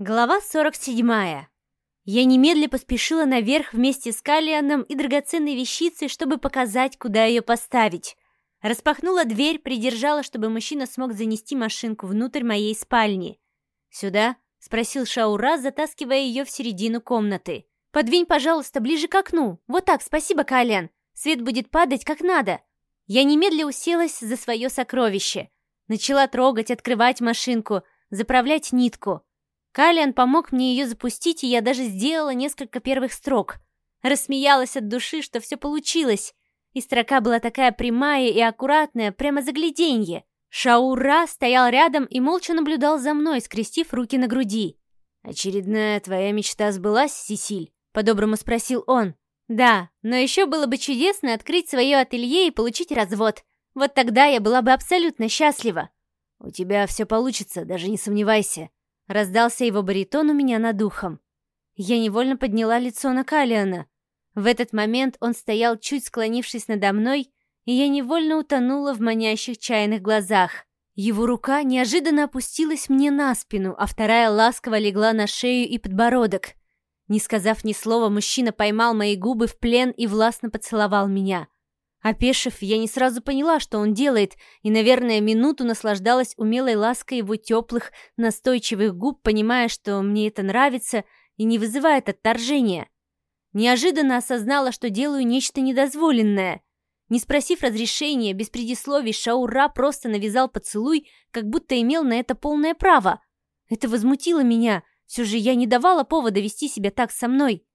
Глава 47. Я немедля поспешила наверх вместе с Калианом и драгоценной вещицей, чтобы показать, куда ее поставить. Распахнула дверь, придержала, чтобы мужчина смог занести машинку внутрь моей спальни. «Сюда?» — спросил Шаура, затаскивая ее в середину комнаты. «Подвинь, пожалуйста, ближе к окну. Вот так, спасибо, Калиан. Свет будет падать как надо». Я немедля уселась за свое сокровище. Начала трогать, открывать машинку, заправлять нитку — Калиан помог мне ее запустить, и я даже сделала несколько первых строк. Рассмеялась от души, что все получилось. И строка была такая прямая и аккуратная, прямо загляденье. Шаура стоял рядом и молча наблюдал за мной, скрестив руки на груди. «Очередная твоя мечта сбылась, Сесиль?» — по-доброму спросил он. «Да, но еще было бы чудесно открыть свое ателье и получить развод. Вот тогда я была бы абсолютно счастлива». «У тебя все получится, даже не сомневайся», Раздался его баритон у меня над ухом. Я невольно подняла лицо на Калиана. В этот момент он стоял, чуть склонившись надо мной, и я невольно утонула в манящих чайных глазах. Его рука неожиданно опустилась мне на спину, а вторая ласково легла на шею и подбородок. Не сказав ни слова, мужчина поймал мои губы в плен и властно поцеловал меня. Опешив, я не сразу поняла, что он делает, и, наверное, минуту наслаждалась умелой лаской его теплых, настойчивых губ, понимая, что мне это нравится и не вызывает отторжения. Неожиданно осознала, что делаю нечто недозволенное. Не спросив разрешения, без предисловий, Шаура просто навязал поцелуй, как будто имел на это полное право. Это возмутило меня, все же я не давала повода вести себя так со мной.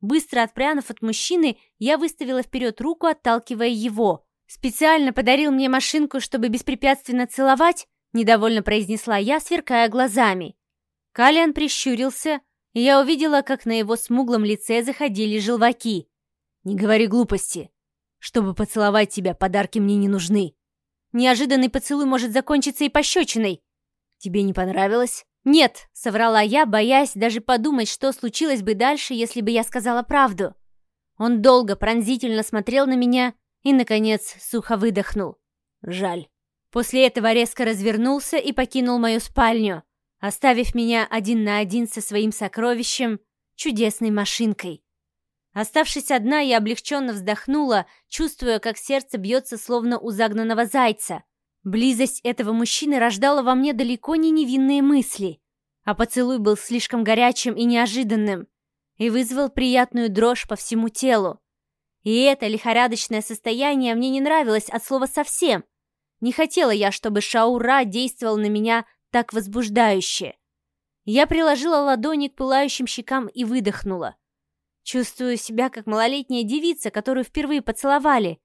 Быстро отпрянув от мужчины, я выставила вперед руку, отталкивая его. «Специально подарил мне машинку, чтобы беспрепятственно целовать?» Недовольно произнесла я, сверкая глазами. Калиан прищурился, и я увидела, как на его смуглом лице заходили желваки. «Не говори глупости. Чтобы поцеловать тебя, подарки мне не нужны. Неожиданный поцелуй может закончиться и пощечиной. Тебе не понравилось?» «Нет», — соврала я, боясь даже подумать, что случилось бы дальше, если бы я сказала правду. Он долго, пронзительно смотрел на меня и, наконец, сухо выдохнул. «Жаль». После этого резко развернулся и покинул мою спальню, оставив меня один на один со своим сокровищем, чудесной машинкой. Оставшись одна, я облегченно вздохнула, чувствуя, как сердце бьется словно у загнанного зайца. Близость этого мужчины рождала во мне далеко не невинные мысли, а поцелуй был слишком горячим и неожиданным и вызвал приятную дрожь по всему телу. И это лихорадочное состояние мне не нравилось от слова совсем. Не хотела я, чтобы Шаура действовал на меня так возбуждающе. Я приложила ладони к пылающим щекам и выдохнула. Чувствую себя как малолетняя девица, которую впервые поцеловали.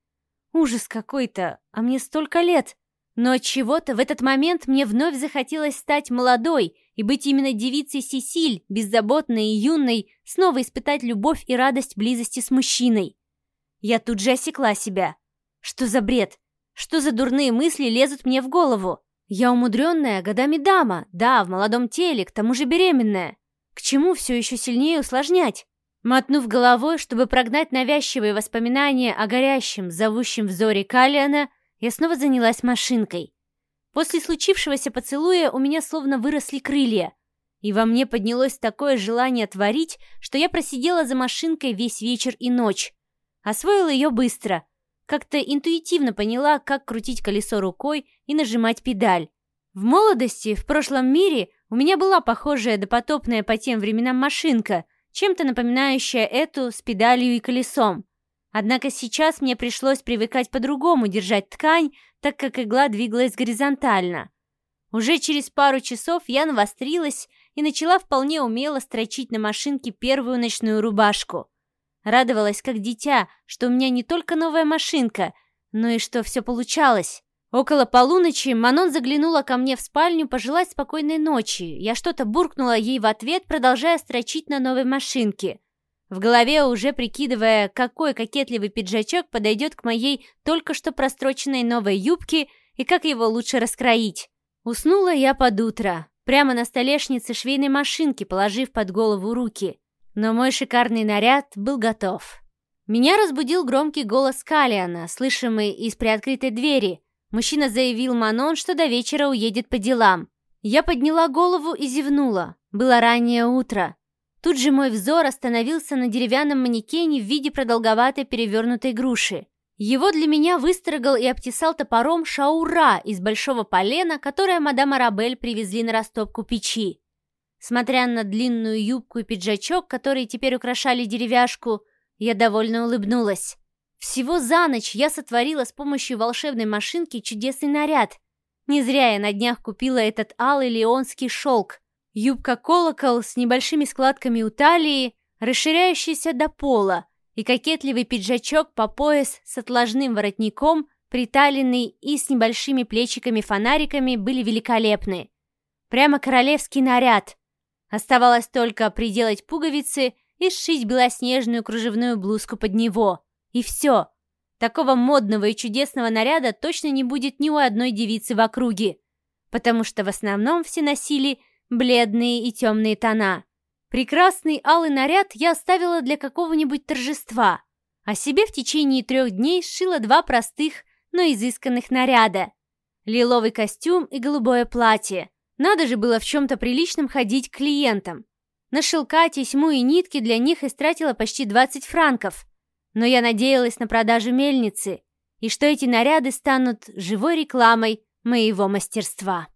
Ужас какой-то, а мне столько лет. Но чего-то в этот момент мне вновь захотелось стать молодой и быть именно девицей Сесиль, беззаботной и юной, снова испытать любовь и радость близости с мужчиной. Я тут же осекла себя. Что за бред? Что за дурные мысли лезут мне в голову? Я умудренная годами дама, да, в молодом теле, к тому же беременная. К чему все еще сильнее усложнять? Мотнув головой, чтобы прогнать навязчивые воспоминания о горящем, зовущем взоре Калиана, я снова занялась машинкой. После случившегося поцелуя у меня словно выросли крылья, и во мне поднялось такое желание творить, что я просидела за машинкой весь вечер и ночь. Освоила ее быстро, как-то интуитивно поняла, как крутить колесо рукой и нажимать педаль. В молодости, в прошлом мире, у меня была похожая допотопная по тем временам машинка, чем-то напоминающая эту с педалью и колесом. Однако сейчас мне пришлось привыкать по-другому держать ткань, так как игла двигалась горизонтально. Уже через пару часов я навострилась и начала вполне умело строчить на машинке первую ночную рубашку. Радовалась как дитя, что у меня не только новая машинка, но и что все получалось. Около полуночи Манон заглянула ко мне в спальню пожелать спокойной ночи. Я что-то буркнула ей в ответ, продолжая строчить на новой машинке. В голове уже прикидывая, какой кокетливый пиджачок подойдет к моей только что простроченной новой юбке и как его лучше раскроить. Уснула я под утро, прямо на столешнице швейной машинки, положив под голову руки. Но мой шикарный наряд был готов. Меня разбудил громкий голос Калиана, слышимый из приоткрытой двери. Мужчина заявил Манон, что до вечера уедет по делам. Я подняла голову и зевнула. Было раннее утро. Тут же мой взор остановился на деревянном манекене в виде продолговатой перевернутой груши. Его для меня выстрогал и обтесал топором шаура из большого полена, которое мадам Арабель привезли на растопку печи. Смотря на длинную юбку и пиджачок, которые теперь украшали деревяшку, я довольно улыбнулась. Всего за ночь я сотворила с помощью волшебной машинки чудесный наряд. Не зря я на днях купила этот алый леонский шелк. Юбка-колокол с небольшими складками у талии, расширяющаяся до пола, и кокетливый пиджачок по пояс с отложным воротником, приталенный и с небольшими плечиками-фонариками были великолепны. Прямо королевский наряд. Оставалось только приделать пуговицы и сшить белоснежную кружевную блузку под него. И все. Такого модного и чудесного наряда точно не будет ни у одной девицы в округе, потому что в основном все носили бледные и темные тона. Прекрасный алый наряд я оставила для какого-нибудь торжества, а себе в течение трех дней сшила два простых, но изысканных наряда. Лиловый костюм и голубое платье. Надо же было в чем-то приличном ходить к клиентам. На шелка, тесьму и нитки для них истратила почти 20 франков. Но я надеялась на продажу мельницы и что эти наряды станут живой рекламой моего мастерства.